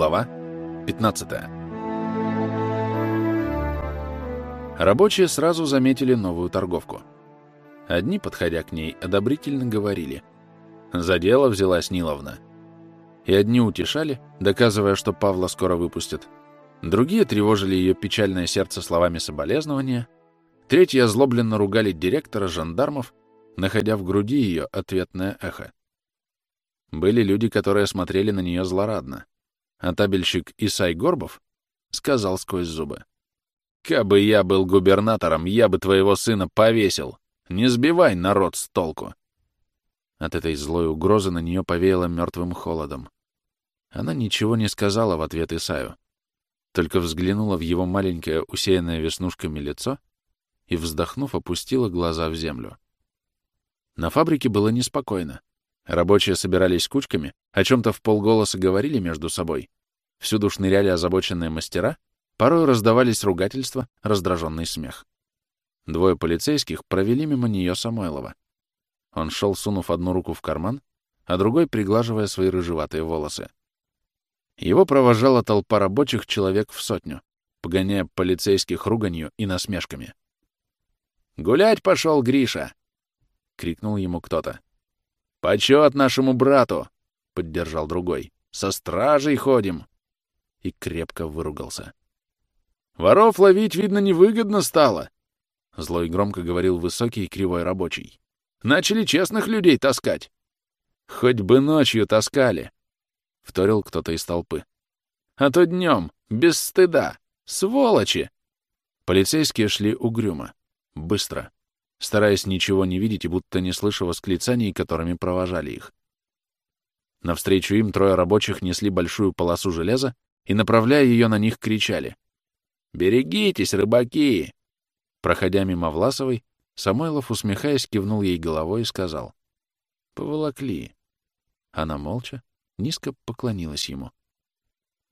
Глава 15 Рабочие сразу заметили новую торговку. Одни, подходя к ней, одобрительно говорили. За дело взялась Ниловна. И одни утешали, доказывая, что Павла скоро выпустят. Другие тревожили ее печальное сердце словами соболезнования. Третьи озлобленно ругали директора жандармов, находя в груди ее ответное эхо. Были люди, которые смотрели на нее злорадно. А табельщик Исай Горбов сказал сквозь зубы. «Кабы я был губернатором, я бы твоего сына повесил. Не сбивай народ с толку!» От этой злой угрозы на нее повеяло мертвым холодом. Она ничего не сказала в ответ Исаю, только взглянула в его маленькое, усеянное веснушками лицо и, вздохнув, опустила глаза в землю. На фабрике было неспокойно. Рабочие собирались кучками, о чем-то в полголоса говорили между собой. Всюду шныряли озабоченные мастера, порой раздавались ругательства, раздраженный смех. Двое полицейских провели мимо нее Самойлова. Он шел, сунув одну руку в карман, а другой приглаживая свои рыжеватые волосы. Его провожала толпа рабочих человек в сотню, погоняя полицейских руганью и насмешками. «Гулять пошел Гриша!» — крикнул ему кто-то. «Почет нашему брату!» — поддержал другой. «Со стражей ходим!» И крепко выругался. «Воров ловить, видно, невыгодно стало!» Зло и громко говорил высокий и кривой рабочий. «Начали честных людей таскать!» «Хоть бы ночью таскали!» — вторил кто-то из толпы. «А то днем, без стыда! Сволочи!» Полицейские шли угрюмо, быстро, стараясь ничего не видеть и будто не слыша восклицаний, которыми провожали их. Навстречу им трое рабочих несли большую полосу железа и, направляя ее на них, кричали. «Берегитесь, рыбаки!» Проходя мимо Власовой, Самойлов, усмехаясь, кивнул ей головой и сказал. «Поволокли». Она молча, низко поклонилась ему.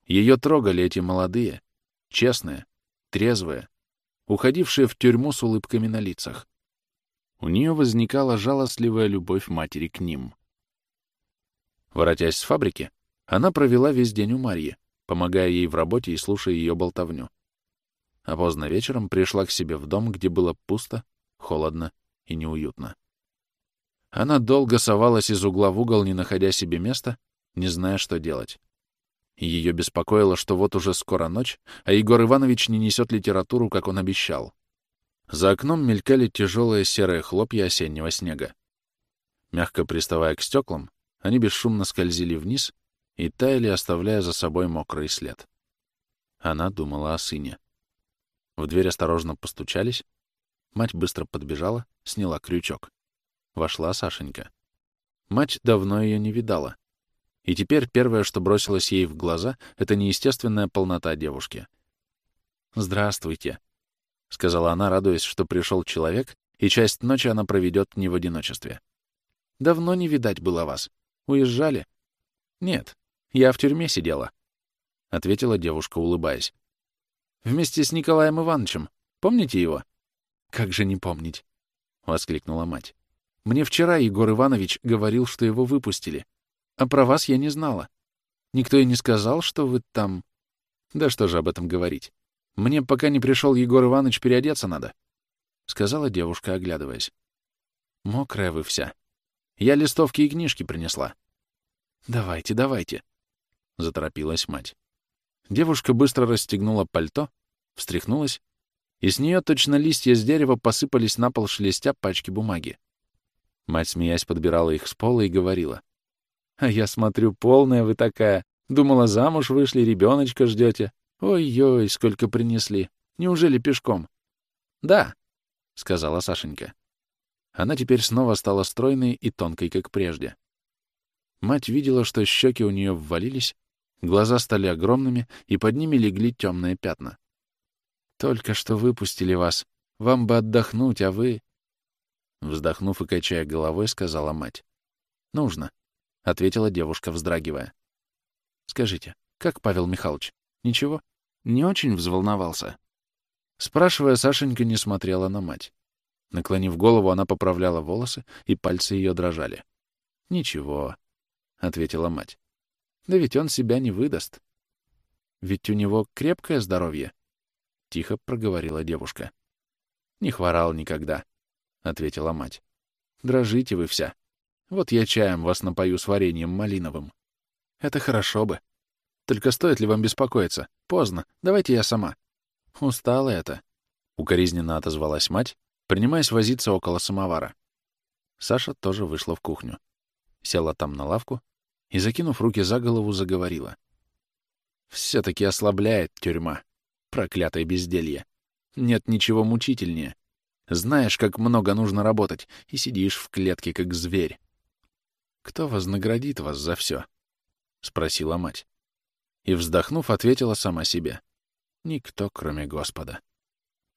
Ее трогали эти молодые, честные, трезвые, уходившие в тюрьму с улыбками на лицах у нее возникала жалостливая любовь матери к ним. Воротясь с фабрики, она провела весь день у Марьи, помогая ей в работе и слушая ее болтовню. А поздно вечером пришла к себе в дом, где было пусто, холодно и неуютно. Она долго совалась из угла в угол, не находя себе места, не зная, что делать. Ее беспокоило, что вот уже скоро ночь, а Егор Иванович не несет литературу, как он обещал. За окном мелькали тяжелые серые хлопья осеннего снега. Мягко приставая к стеклам, они бесшумно скользили вниз и таяли, оставляя за собой мокрый след. Она думала о сыне. В дверь осторожно постучались. Мать быстро подбежала, сняла крючок. Вошла Сашенька. Мать давно ее не видала. И теперь первое, что бросилось ей в глаза, — это неестественная полнота девушки. «Здравствуйте», — сказала она, радуясь, что пришел человек, и часть ночи она проведет не в одиночестве. «Давно не видать было вас. Уезжали?» «Нет, я в тюрьме сидела», — ответила девушка, улыбаясь. «Вместе с Николаем Ивановичем. Помните его?» «Как же не помнить?» — воскликнула мать. «Мне вчера Егор Иванович говорил, что его выпустили. А про вас я не знала. Никто и не сказал, что вы там...» «Да что же об этом говорить? Мне, пока не пришел Егор Иванович, переодеться надо, — сказала девушка, оглядываясь. Мокрая вы вся. Я листовки и книжки принесла. Давайте, давайте, — заторопилась мать. Девушка быстро расстегнула пальто, встряхнулась, и с нее точно листья с дерева посыпались на пол шелестя пачки бумаги. Мать, смеясь, подбирала их с пола и говорила. «А я смотрю, полная вы такая. Думала, замуж вышли, ребеночка ждете. Ой-ой, сколько принесли. Неужели пешком? Да, сказала Сашенька. Она теперь снова стала стройной и тонкой, как прежде. Мать видела, что щеки у нее ввалились, глаза стали огромными, и под ними легли темные пятна. «Только что выпустили вас. Вам бы отдохнуть, а вы...» Вздохнув и качая головой, сказала мать. «Нужно», — ответила девушка, вздрагивая. «Скажите, как Павел Михайлович? Ничего? Не очень взволновался? Спрашивая, Сашенька не смотрела на мать. Наклонив голову, она поправляла волосы, и пальцы ее дрожали. «Ничего», — ответила мать. «Да ведь он себя не выдаст. Ведь у него крепкое здоровье, — тихо проговорила девушка. Не хворал никогда, — ответила мать. Дрожите вы вся. Вот я чаем вас напою с вареньем малиновым. Это хорошо бы. Только стоит ли вам беспокоиться? Поздно. Давайте я сама. Устала это. Укоризненно отозвалась мать, принимаясь возиться около самовара. Саша тоже вышла в кухню. Села там на лавку и, закинув руки за голову, заговорила. Все-таки ослабляет тюрьма. Проклятое безделье. Нет ничего мучительнее. Знаешь, как много нужно работать, и сидишь в клетке, как зверь. «Кто вознаградит вас за все?» — спросила мать. И, вздохнув, ответила сама себе. «Никто, кроме Господа.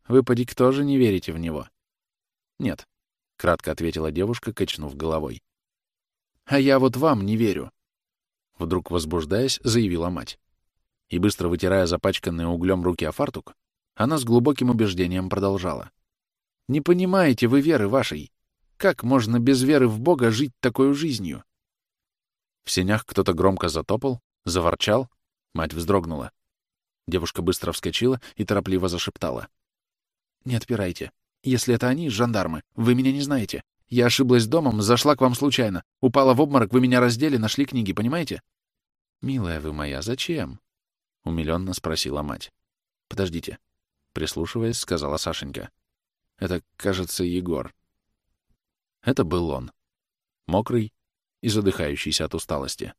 Вы, поди, тоже не верите в Него?» «Нет», — кратко ответила девушка, качнув головой. «А я вот вам не верю», — вдруг возбуждаясь, заявила мать. И, быстро вытирая запачканные углем руки о фартук, она с глубоким убеждением продолжала. «Не понимаете вы веры вашей. Как можно без веры в Бога жить такой жизнью?» В сенях кто-то громко затопал, заворчал, мать вздрогнула. Девушка быстро вскочила и торопливо зашептала. «Не отпирайте. Если это они, жандармы, вы меня не знаете. Я ошиблась домом, зашла к вам случайно. Упала в обморок, вы меня раздели, нашли книги, понимаете?» «Милая вы моя, зачем?» — умилённо спросила мать. «Подождите», — прислушиваясь, сказала Сашенька. «Это, кажется, Егор». Это был он. Мокрый и задыхающийся от усталости.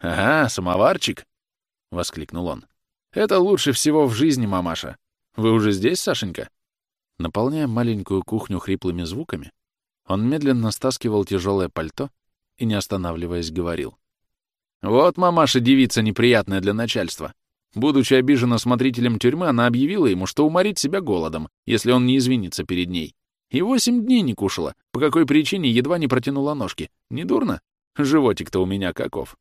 «Ага, самоварчик!» — воскликнул он. «Это лучше всего в жизни, мамаша. Вы уже здесь, Сашенька?» Наполняя маленькую кухню хриплыми звуками, он медленно стаскивал тяжелое пальто и, не останавливаясь, говорил. «Вот мамаша девица неприятная для начальства. Будучи обижена смотрителем тюрьмы, она объявила ему, что уморит себя голодом, если он не извинится перед ней. И восемь дней не кушала, по какой причине едва не протянула ножки. Не дурно? Животик-то у меня каков.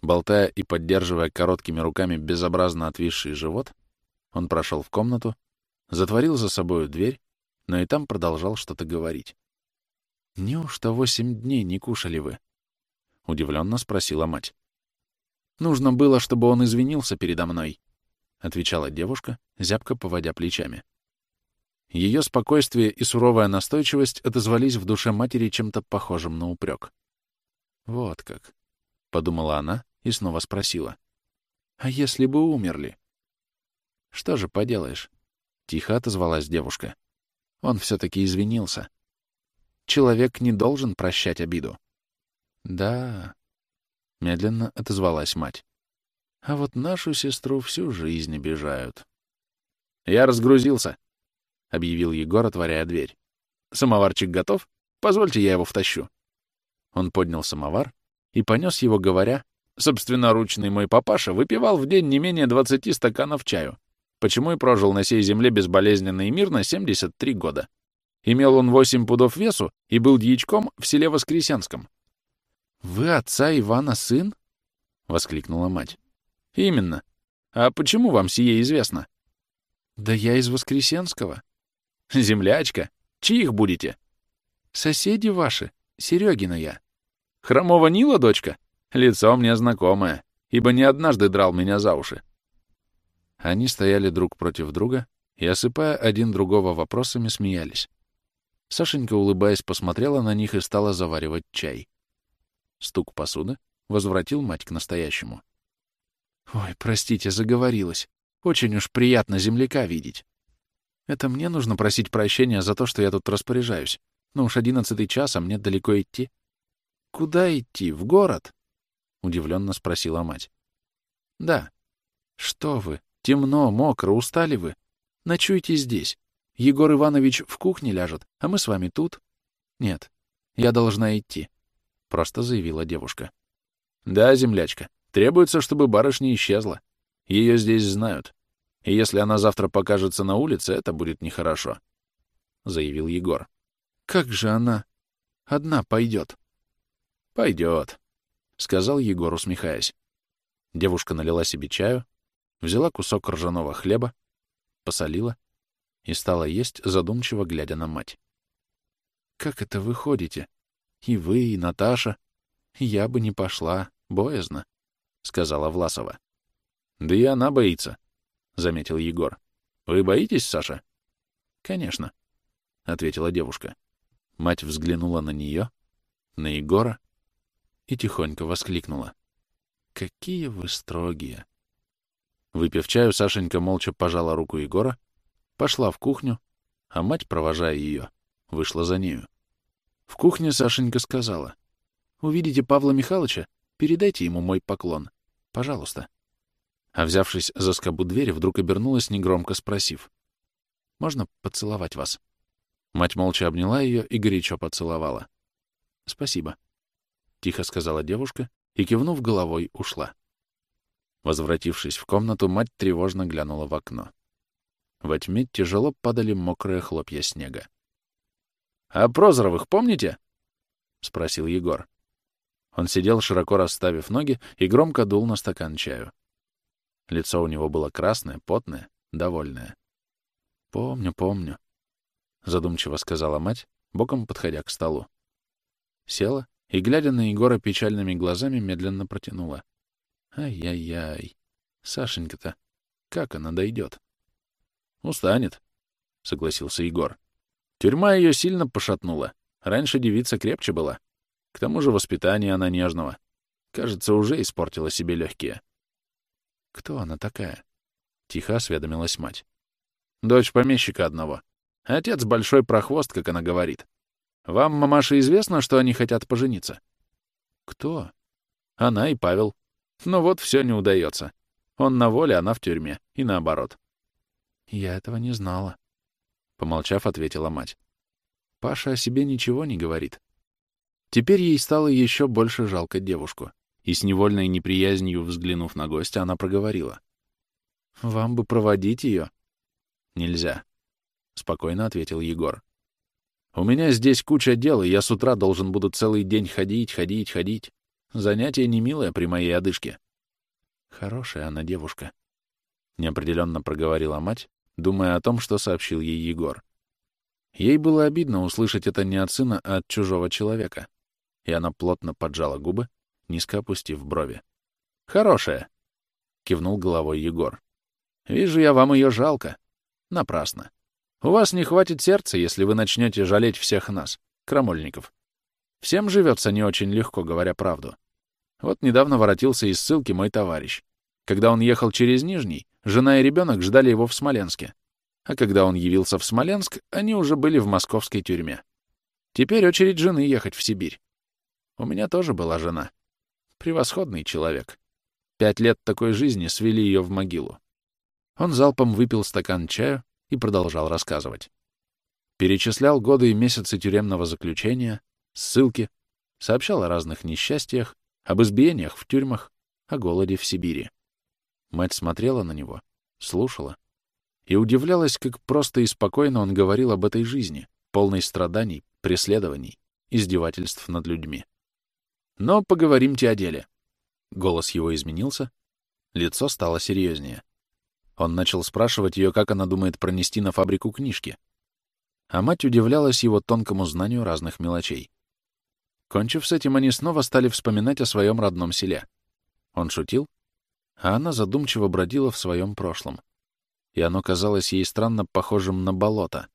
Болтая и поддерживая короткими руками безобразно отвисший живот, он прошел в комнату, затворил за собою дверь, но и там продолжал что-то говорить. «Неужто восемь дней не кушали вы?» — удивленно спросила мать. «Нужно было, чтобы он извинился передо мной», — отвечала девушка, зябко поводя плечами. Ее спокойствие и суровая настойчивость отозвались в душе матери чем-то похожим на упрек. «Вот как», — подумала она и снова спросила. «А если бы умерли?» «Что же поделаешь?» — тихо отозвалась девушка. Он все-таки извинился. Человек не должен прощать обиду. «Да», — медленно отозвалась мать. «А вот нашу сестру всю жизнь обижают». «Я разгрузился», — объявил Егор, отворяя дверь. «Самоварчик готов? Позвольте, я его втащу». Он поднял самовар и понес его, говоря, «Собственноручный мой папаша выпивал в день не менее двадцати стаканов чаю, почему и прожил на сей земле безболезненно и мирно 73 года. Имел он 8 пудов весу и был дьячком в селе Воскресенском. «Вы отца Ивана сын?» — воскликнула мать. «Именно. А почему вам сие известно?» «Да я из Воскресенского». «Землячка. Чьих будете?» «Соседи ваши. Серегина я». «Хромого Нила, дочка? Лицо мне знакомое, ибо не однажды драл меня за уши». Они стояли друг против друга и, осыпая один другого вопросами, смеялись. Сашенька, улыбаясь, посмотрела на них и стала заваривать чай. Стук посуды возвратил мать к настоящему. «Ой, простите, заговорилась. Очень уж приятно земляка видеть. Это мне нужно просить прощения за то, что я тут распоряжаюсь. Но уж одиннадцатый час, а мне далеко идти. Куда идти? В город?» — удивленно спросила мать. «Да». «Что вы? Темно, мокро, устали вы? Ночуйте здесь. Егор Иванович в кухне ляжет, а мы с вами тут. Нет, я должна идти, — просто заявила девушка. Да, землячка, требуется, чтобы барышня исчезла. Ее здесь знают. И если она завтра покажется на улице, это будет нехорошо, — заявил Егор. Как же она одна пойдет? Пойдет, — сказал Егор, усмехаясь. Девушка налила себе чаю, взяла кусок ржаного хлеба, посолила и стала есть, задумчиво глядя на мать. «Как это вы ходите? И вы, и Наташа. Я бы не пошла, боязно», — сказала Власова. Да и она боится, — заметил Егор. Вы боитесь, Саша? Конечно, — ответила девушка. Мать взглянула на нее, на Егора и тихонько воскликнула. «Какие вы строгие!» Выпив чаю, Сашенька молча пожала руку Егора, пошла в кухню, а мать, провожая ее, вышла за нею. В кухне Сашенька сказала, «Увидите Павла Михайловича, передайте ему мой поклон. Пожалуйста». А взявшись за скобу двери, вдруг обернулась, негромко спросив, «Можно поцеловать вас?» Мать молча обняла ее и горячо поцеловала. «Спасибо», — тихо сказала девушка и, кивнув головой, ушла. Возвратившись в комнату, мать тревожно глянула в окно. Во тьме тяжело падали мокрые хлопья снега. «А Прозоровых помните?» — спросил Егор. Он сидел, широко расставив ноги, и громко дул на стакан чаю. Лицо у него было красное, потное, довольное. «Помню, помню», — задумчиво сказала мать, боком подходя к столу. Села и, глядя на Егора печальными глазами, медленно протянула. «Ай-яй-яй, Сашенька-то, как она дойдет?» «Устанет», — согласился Егор. «Тюрьма ее сильно пошатнула. Раньше девица крепче была. К тому же воспитание она нежного. Кажется, уже испортила себе легкие». «Кто она такая?» — тихо осведомилась мать. «Дочь помещика одного. Отец большой прохвост, как она говорит. Вам, мамаша, известно, что они хотят пожениться? Кто? Она и Павел. Но вот все не удается. Он на воле, она в тюрьме. И наоборот. Я этого не знала. Помолчав, ответила мать. Паша о себе ничего не говорит. Теперь ей стало еще больше жалко девушку. И с невольной неприязнью взглянув на гостя, она проговорила. «Вам бы проводить ее?» «Нельзя», — спокойно ответил Егор. «У меня здесь куча дел, и я с утра должен буду целый день ходить, ходить, ходить. Занятие не милое при моей одышке». «Хорошая она девушка», — неопределенно проговорила мать, думая о том, что сообщил ей Егор. Ей было обидно услышать это не от сына, а от чужого человека, и она плотно поджала губы, низко опустив брови. «Хорошая», — кивнул головой Егор. «Вижу я, вам ее жалко. Напрасно. У вас не хватит сердца, если вы начнете жалеть всех нас, крамольников. Всем живется не очень легко, говоря правду. Вот недавно воротился из ссылки мой товарищ. Когда он ехал через Нижний, жена и ребенок ждали его в Смоленске. А когда он явился в Смоленск, они уже были в московской тюрьме. Теперь очередь жены ехать в Сибирь. У меня тоже была жена. Превосходный человек. Пять лет такой жизни свели ее в могилу. Он залпом выпил стакан чаю, и продолжал рассказывать. Перечислял годы и месяцы тюремного заключения, ссылки, сообщал о разных несчастьях, об избиениях в тюрьмах, о голоде в Сибири. Мать смотрела на него, слушала и удивлялась, как просто и спокойно он говорил об этой жизни, полной страданий, преследований, издевательств над людьми. Но поговоримте о деле. Голос его изменился, лицо стало серьезнее. Он начал спрашивать ее, как она думает пронести на фабрику книжки. А мать удивлялась его тонкому знанию разных мелочей. Кончив с этим, они снова стали вспоминать о своем родном селе. Он шутил, а она задумчиво бродила в своем прошлом. И оно казалось ей странно похожим на болото,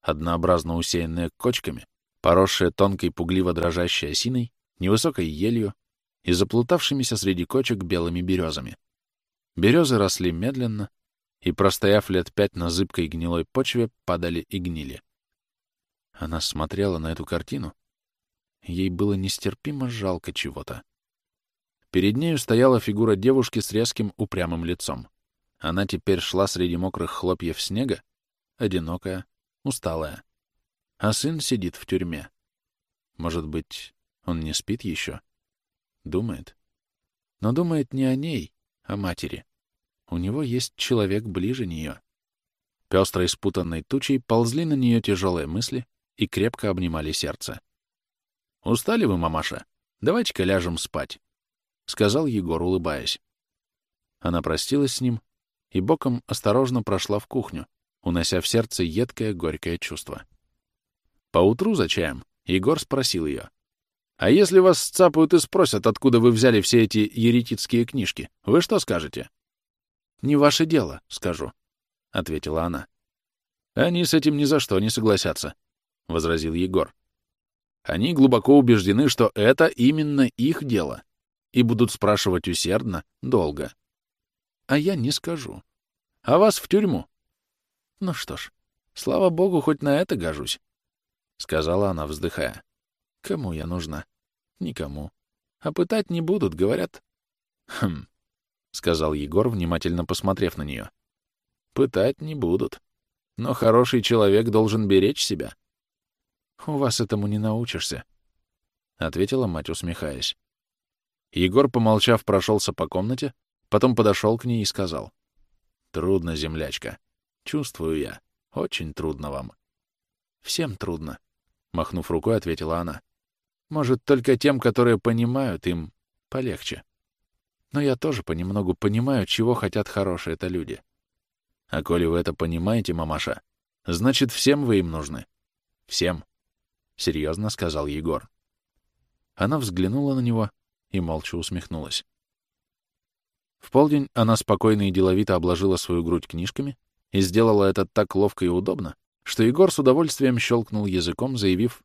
однообразно усеянное кочками, поросшее тонкой пугливо дрожащей осиной, невысокой елью и заплутавшимися среди кочек белыми березами. Березы росли медленно, и, простояв лет пять на зыбкой гнилой почве, падали и гнили. Она смотрела на эту картину. Ей было нестерпимо жалко чего-то. Перед нею стояла фигура девушки с резким упрямым лицом. Она теперь шла среди мокрых хлопьев снега, одинокая, усталая. А сын сидит в тюрьме. Может быть, он не спит еще? Думает. Но думает не о ней, а матери. У него есть человек ближе нее. Пестрой спутанной тучей ползли на нее тяжелые мысли и крепко обнимали сердце. «Устали вы, мамаша? Давайте-ка ляжем спать», — сказал Егор, улыбаясь. Она простилась с ним и боком осторожно прошла в кухню, унося в сердце едкое горькое чувство. Поутру за чаем Егор спросил ее. «А если вас сцапают и спросят, откуда вы взяли все эти еретицкие книжки, вы что скажете?» Не ваше дело, скажу, — ответила она. Они с этим ни за что не согласятся, — возразил Егор. Они глубоко убеждены, что это именно их дело, и будут спрашивать усердно, долго. А я не скажу. А вас в тюрьму. Ну что ж, слава богу, хоть на это гожусь, — сказала она, вздыхая. Кому я нужна? Никому. А пытать не будут, говорят. Хм, — сказал Егор, внимательно посмотрев на нее. Пытать не будут. Но хороший человек должен беречь себя. У вас этому не научишься, — ответила мать, усмехаясь. Егор, помолчав, прошелся по комнате, потом подошел к ней и сказал. Трудно, землячка. Чувствую я. Очень трудно вам. Всем трудно, — махнув рукой, ответила она. Может, только тем, которые понимают, им полегче. Но я тоже понемногу понимаю, чего хотят хорошие-то люди. А коли вы это понимаете, мамаша, значит, всем вы им нужны. Всем. — серьезно сказал Егор. Она взглянула на него и молча усмехнулась. В полдень она спокойно и деловито обложила свою грудь книжками и сделала это так ловко и удобно, что Егор с удовольствием щелкнул языком, заявив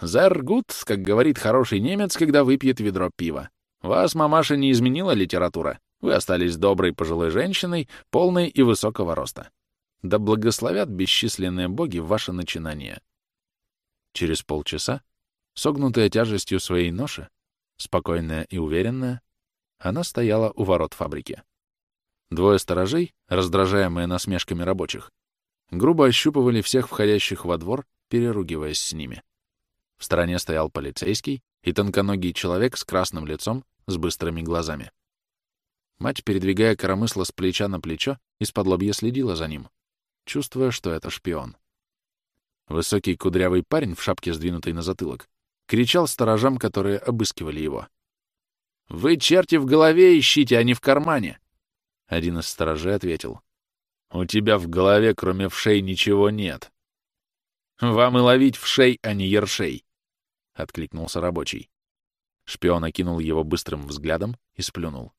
«Зергут, как говорит хороший немец, когда выпьет ведро пива. Вас, мамаша, не изменила литература. Вы остались доброй пожилой женщиной, полной и высокого роста. Да благословят бесчисленные боги ваше начинание». Через полчаса, согнутая тяжестью своей ноши, спокойная и уверенная, она стояла у ворот фабрики. Двое сторожей, раздражаемые насмешками рабочих, грубо ощупывали всех входящих во двор, переругиваясь с ними. В стороне стоял полицейский и тонконогий человек с красным лицом, с быстрыми глазами. Мать, передвигая коромысло с плеча на плечо, из-под лобья следила за ним, чувствуя, что это шпион. Высокий кудрявый парень в шапке, сдвинутой на затылок, кричал сторожам, которые обыскивали его. «Вы, черти, в голове ищите, а не в кармане!» Один из сторожей ответил. «У тебя в голове, кроме вшей, ничего нет». «Вам и ловить вшей, а не ершей!» — откликнулся рабочий. Шпион окинул его быстрым взглядом и сплюнул.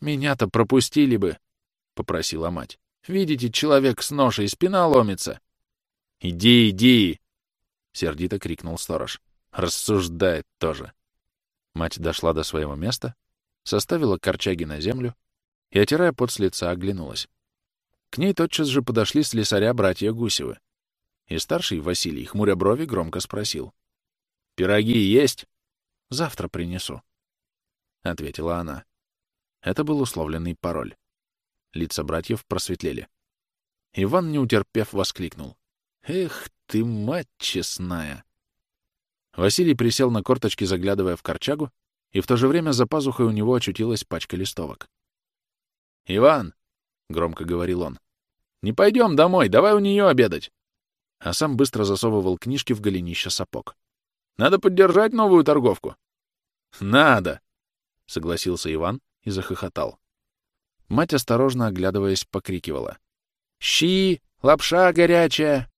«Меня-то пропустили бы!» — попросила мать. «Видите, человек с ношей, спина ломится!» «Иди, иди!» — сердито крикнул сторож. «Рассуждает тоже!» Мать дошла до своего места, составила корчаги на землю и, отирая пот с лица, оглянулась. К ней тотчас же подошли слесаря братья Гусевы. И старший Василий, хмуря брови, громко спросил. «Пироги есть?» «Завтра принесу», — ответила она. Это был условленный пароль. Лица братьев просветлели. Иван, не утерпев, воскликнул. «Эх ты, мать честная!» Василий присел на корточки, заглядывая в корчагу, и в то же время за пазухой у него очутилась пачка листовок. «Иван!» — громко говорил он. «Не пойдем домой, давай у нее обедать!» А сам быстро засовывал книжки в голенище сапог. «Надо поддержать новую торговку!» «Надо!» — согласился Иван и захохотал. Мать, осторожно оглядываясь, покрикивала. «Щи! Лапша горячая!»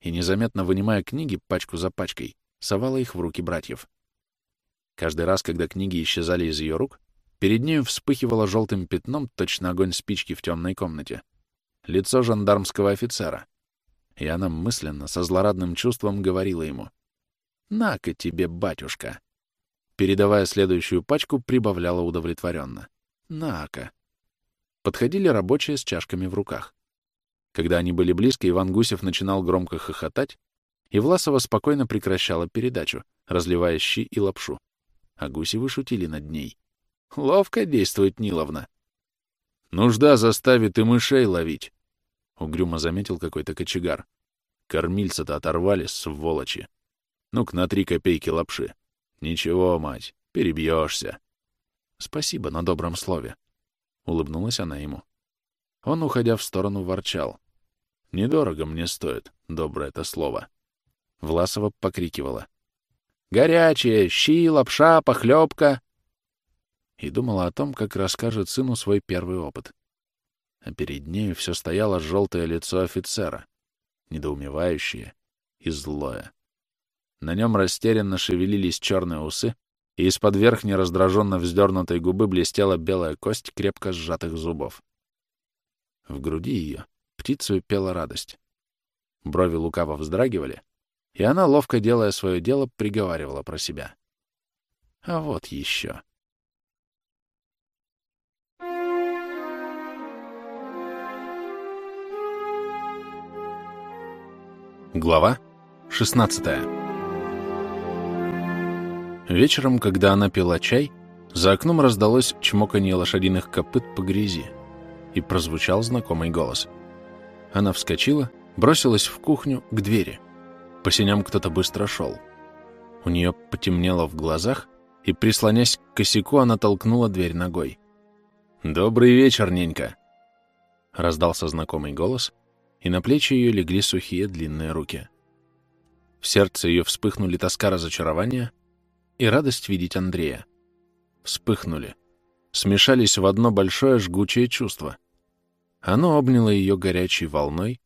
И, незаметно вынимая книги пачку за пачкой, совала их в руки братьев. Каждый раз, когда книги исчезали из ее рук, перед нею вспыхивало желтым пятном точно огонь спички в темной комнате. Лицо жандармского офицера. И она мысленно, со злорадным чувством говорила ему. «На-ка тебе, батюшка!» Передавая следующую пачку, прибавляла удовлетворенно. «На-ка!» Подходили рабочие с чашками в руках. Когда они были близко, Иван Гусев начинал громко хохотать, и Власова спокойно прекращала передачу, разливая щи и лапшу. А Гусевы шутили над ней. «Ловко действует Ниловна». «Нужда заставит и мышей ловить», — угрюмо заметил какой-то кочегар. «Кормильца-то оторвали, сволочи. Ну-ка на три копейки лапши. Ничего, мать, перебьешься». «Спасибо на добром слове», — улыбнулась она ему. Он, уходя в сторону, ворчал. «Недорого мне стоит, доброе это слово». Власова покрикивала. «Горячее! Щи, лапша, похлебка!» И думала о том, как расскажет сыну свой первый опыт. А перед нею все стояло желтое лицо офицера, недоумевающее и злое. На нем растерянно шевелились черные усы, и из-под верхней раздраженно вздернутой губы блестела белая кость крепко сжатых зубов. В груди ее птицу пела радость. Брови лукаво вздрагивали, и она, ловко делая свое дело, приговаривала про себя. А вот еще. Глава 16 Вечером, когда она пила чай, за окном раздалось чмоканье лошадиных копыт по грязи, и прозвучал знакомый голос. Она вскочила, бросилась в кухню к двери. По синям кто-то быстро шел. У нее потемнело в глазах, и, прислонясь к косяку, она толкнула дверь ногой. «Добрый вечер, ненька!» Раздался знакомый голос, и на плечи ее легли сухие длинные руки. В сердце ее вспыхнули тоска разочарования и радость видеть Андрея. Вспыхнули, смешались в одно большое жгучее чувство. Оно обняло ее горячей волной,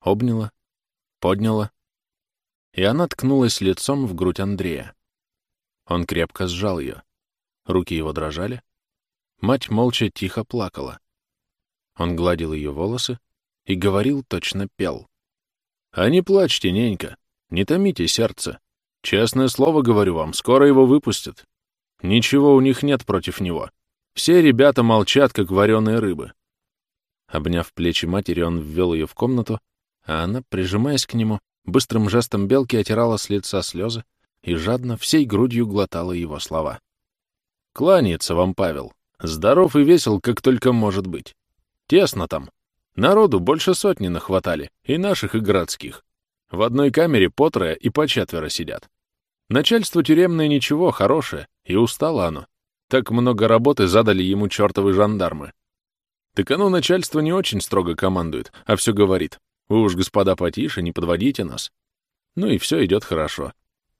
обняло, подняло, и она ткнулась лицом в грудь Андрея. Он крепко сжал ее. Руки его дрожали. Мать молча тихо плакала. Он гладил ее волосы, и говорил, точно пел. «А не плачьте, ненька, не томите сердце. Честное слово говорю вам, скоро его выпустят. Ничего у них нет против него. Все ребята молчат, как вареные рыбы». Обняв плечи матери, он ввел ее в комнату, а она, прижимаясь к нему, быстрым жестом белки отирала с лица слезы и жадно всей грудью глотала его слова. «Кланяется вам, Павел. Здоров и весел, как только может быть. Тесно там, Народу больше сотни нахватали, и наших, и городских. В одной камере по трое и по четверо сидят. Начальство тюремное ничего, хорошее, и устало оно. Так много работы задали ему чертовы жандармы. Так оно начальство не очень строго командует, а все говорит. Вы уж, господа, потише, не подводите нас. Ну и все идет хорошо.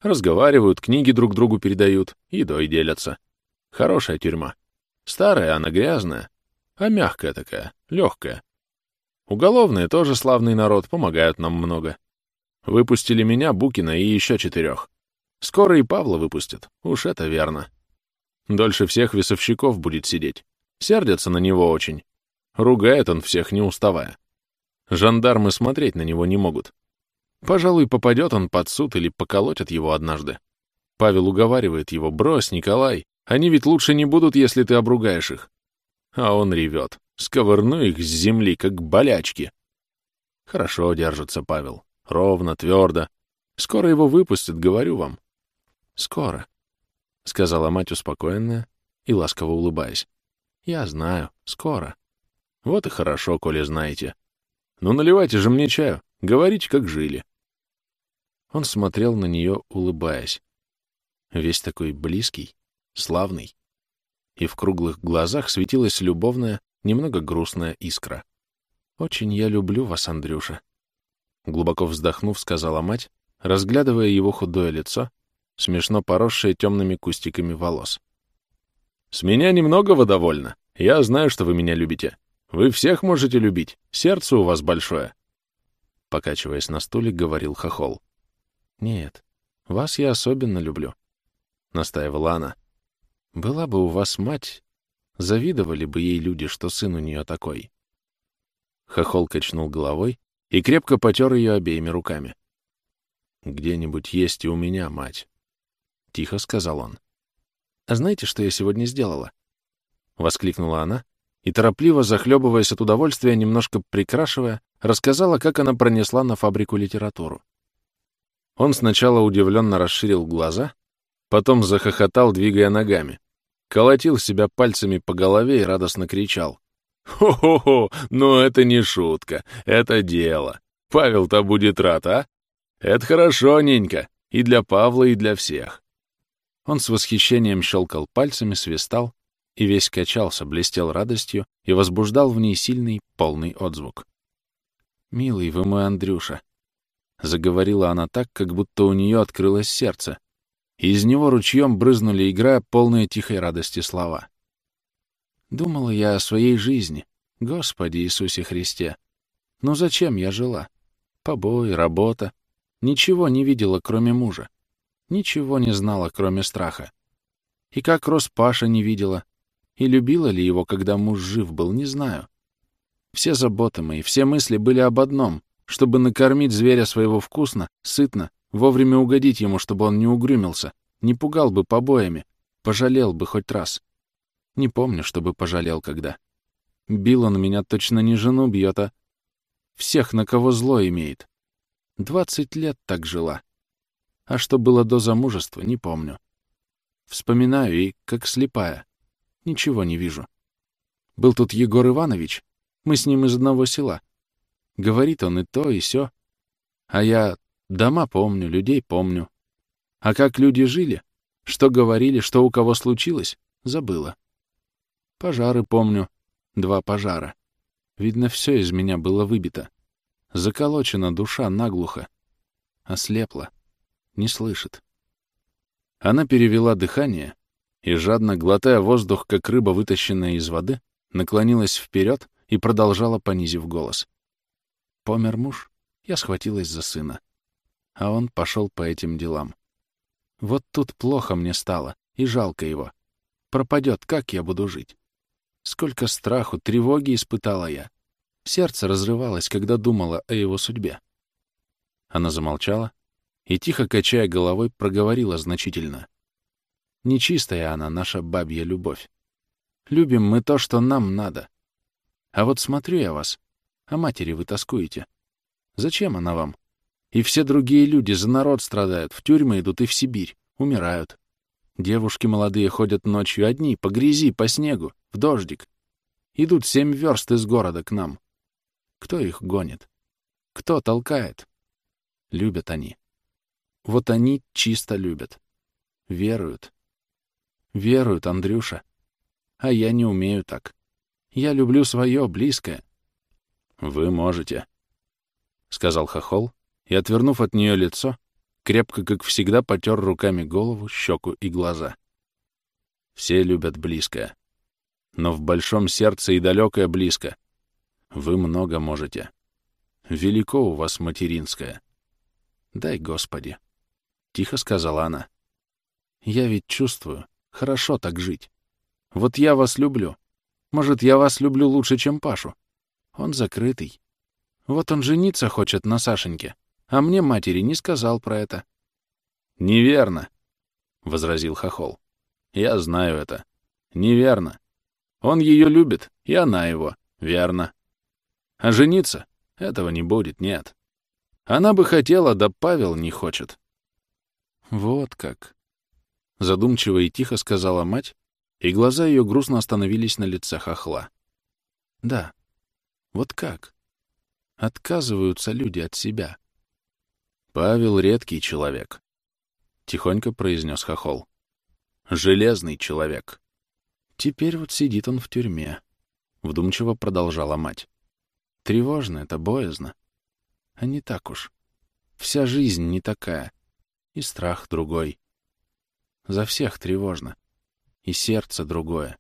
Разговаривают, книги друг другу передают, едой делятся. Хорошая тюрьма. Старая она грязная, а мягкая такая, легкая. Уголовные тоже славный народ, помогают нам много. Выпустили меня, Букина и еще четырех. Скоро и Павла выпустят, уж это верно. Дольше всех весовщиков будет сидеть. Сердятся на него очень. Ругает он всех, не уставая. Жандармы смотреть на него не могут. Пожалуй, попадет он под суд или поколотят его однажды. Павел уговаривает его, брось, Николай, они ведь лучше не будут, если ты обругаешь их. А он ревет. Сковырну их с земли, как болячки. Хорошо держится Павел. Ровно, твердо. Скоро его выпустят, говорю вам. Скоро, — сказала мать успокоенная и ласково улыбаясь. Я знаю, скоро. Вот и хорошо, коли знаете. Ну, наливайте же мне чаю, говорите, как жили. Он смотрел на нее, улыбаясь. Весь такой близкий, славный. И в круглых глазах светилась любовная, немного грустная искра. «Очень я люблю вас, Андрюша», — глубоко вздохнув, сказала мать, разглядывая его худое лицо, смешно поросшее темными кустиками волос. «С меня немногого довольно. Я знаю, что вы меня любите. Вы всех можете любить. Сердце у вас большое». Покачиваясь на стуле, говорил Хохол. «Нет, вас я особенно люблю», — настаивала она. «Была бы у вас мать, Завидовали бы ей люди, что сын у нее такой. Хохол качнул головой и крепко потер ее обеими руками. «Где-нибудь есть и у меня мать», — тихо сказал он. «А знаете, что я сегодня сделала?» — воскликнула она и, торопливо захлебываясь от удовольствия, немножко прикрашивая, рассказала, как она пронесла на фабрику литературу. Он сначала удивленно расширил глаза, потом захохотал, двигая ногами колотил себя пальцами по голове и радостно кричал. «Хо-хо-хо, ну это не шутка, это дело. Павел-то будет рад, а? Это хорошо, ненька, и для Павла, и для всех». Он с восхищением щелкал пальцами, свистал и весь качался, блестел радостью и возбуждал в ней сильный, полный отзвук. «Милый вы мой Андрюша», — заговорила она так, как будто у нее открылось сердце, и из него ручьем брызнули, играя полные тихой радости слова. Думала я о своей жизни, Господи Иисусе Христе. Но зачем я жила? Побои, работа. Ничего не видела, кроме мужа. Ничего не знала, кроме страха. И как рос Паша не видела. И любила ли его, когда муж жив был, не знаю. Все заботы мои, все мысли были об одном, чтобы накормить зверя своего вкусно, сытно, вовремя угодить ему, чтобы он не угрюмился, не пугал бы побоями, пожалел бы хоть раз. Не помню, чтобы пожалел когда. Бил он меня точно не жену бьет, а всех, на кого зло имеет. Двадцать лет так жила. А что было до замужества, не помню. Вспоминаю и, как слепая, ничего не вижу. Был тут Егор Иванович, мы с ним из одного села. Говорит он и то, и сё. А я дома помню, людей помню. А как люди жили, что говорили, что у кого случилось, забыла. Пожары помню, два пожара. Видно, все из меня было выбито. Заколочена душа наглухо. Ослепла. Не слышит. Она перевела дыхание и, жадно глотая воздух, как рыба, вытащенная из воды, наклонилась вперед и продолжала, понизив голос. Помер муж, я схватилась за сына. А он пошел по этим делам. Вот тут плохо мне стало, и жалко его. Пропадет, как я буду жить? Сколько страху, тревоги испытала я. Сердце разрывалось, когда думала о его судьбе. Она замолчала и, тихо качая головой, проговорила значительно. Нечистая она, наша бабья любовь. Любим мы то, что нам надо. А вот смотрю я вас, а матери вы тоскуете. Зачем она вам? И все другие люди за народ страдают, в тюрьмы идут и в Сибирь, умирают. Девушки молодые ходят ночью одни, по грязи, по снегу, в дождик. Идут семь верст из города к нам. Кто их гонит? Кто толкает? Любят они. Вот они чисто любят. Веруют. Веруют, Андрюша. А я не умею так. Я люблю свое, близкое. Вы можете, — сказал Хохол, и, отвернув от нее лицо, крепко, как всегда, потер руками голову, щеку и глаза. Все любят близкое. Но в большом сердце и далекое близко. Вы много можете. Велико у вас материнское. Дай, Господи, — тихо сказала она. Я ведь чувствую, хорошо так жить. Вот я вас люблю. Может, я вас люблю лучше, чем Пашу. Он закрытый. Вот он жениться хочет на Сашеньке, а мне матери не сказал про это. «Неверно», — возразил Хохол. «Я знаю это. Неверно. Он ее любит, и она его. Верно. А жениться? Этого не будет, нет. Она бы хотела, да Павел не хочет. Вот как. Задумчиво и тихо сказала мать, и глаза ее грустно остановились на лице хохла. Да, вот как? Отказываются люди от себя. Павел — редкий человек, — тихонько произнес хохол. Железный человек. Теперь вот сидит он в тюрьме, — вдумчиво продолжала мать. Тревожно это, боязно. А не так уж. Вся жизнь не такая. И страх другой. За всех тревожно. И сердце другое.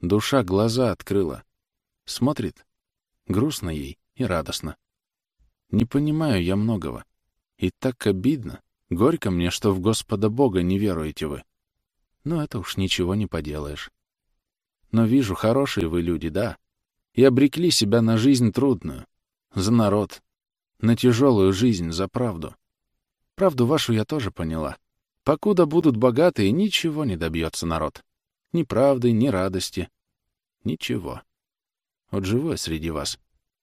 Душа глаза открыла. Смотрит. Грустно ей и радостно. Не понимаю я многого. И так обидно, горько мне, что в Господа Бога не веруете вы. Но это уж ничего не поделаешь. Но вижу, хорошие вы люди, да, и обрекли себя на жизнь трудную, за народ, на тяжелую жизнь, за правду. Правду вашу я тоже поняла. Покуда будут богатые, ничего не добьется народ. Ни правды, ни радости. Ничего. Вот живу я среди вас.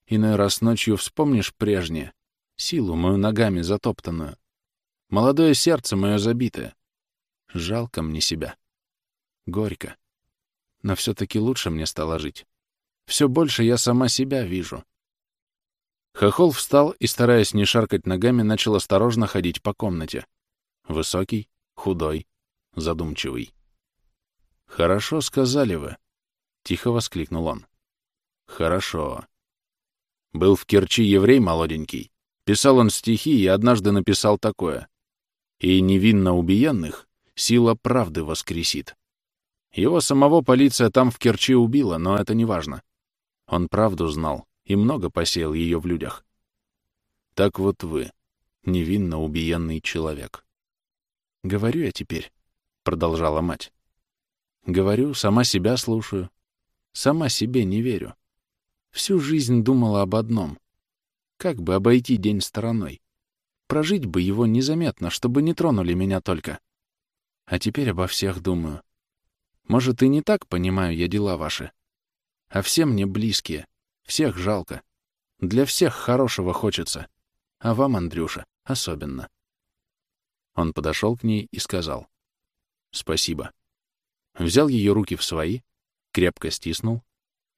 Иной раз ночью вспомнишь прежнее, силу мою ногами затоптанную, молодое сердце мое забитое. Жалко мне себя. Горько. Но все-таки лучше мне стало жить. Все больше я сама себя вижу. Хохол встал и, стараясь не шаркать ногами, начал осторожно ходить по комнате. Высокий, худой, задумчивый. «Хорошо сказали вы», — тихо воскликнул он. «Хорошо. Был в Керчи еврей молоденький. Писал он стихи и однажды написал такое. «И невинно убиенных сила правды воскресит». Его самого полиция там в Керчи убила, но это не важно. Он правду знал и много посеял ее в людях. Так вот вы, невинно убиенный человек. «Говорю я теперь», — продолжала мать, Говорю, сама себя слушаю. Сама себе не верю. Всю жизнь думала об одном. Как бы обойти день стороной? Прожить бы его незаметно, чтобы не тронули меня только. А теперь обо всех думаю. Может, и не так понимаю я дела ваши. А все мне близкие. Всех жалко. Для всех хорошего хочется. А вам, Андрюша, особенно. Он подошел к ней и сказал. «Спасибо». Взял ее руки в свои, крепко стиснул,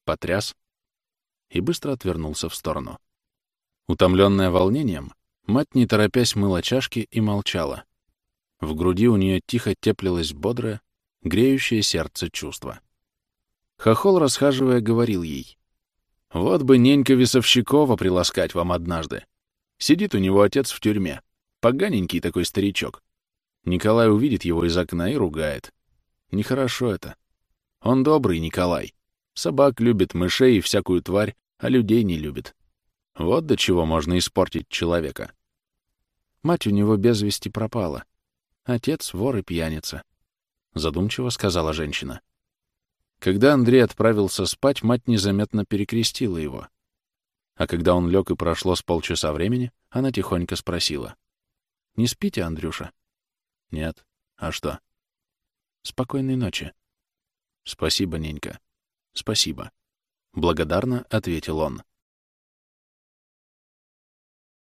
потряс и быстро отвернулся в сторону. Утомленная волнением, мать, не торопясь, мыла чашки и молчала. В груди у нее тихо теплилось бодрое, греющее сердце чувство. Хохол, расхаживая, говорил ей. «Вот бы ненька Весовщикова приласкать вам однажды. Сидит у него отец в тюрьме. Поганенький такой старичок. Николай увидит его из окна и ругает. Нехорошо это. Он добрый, Николай. Собак любит, мышей и всякую тварь, а людей не любит. Вот до чего можно испортить человека. Мать у него без вести пропала. Отец — вор и пьяница. Задумчиво сказала женщина. Когда Андрей отправился спать, мать незаметно перекрестила его. А когда он лег и прошло с полчаса времени, она тихонько спросила. «Не спите, Андрюша?» «Нет. А что?» «Спокойной ночи». «Спасибо, Ненька. Спасибо». Благодарно ответил он.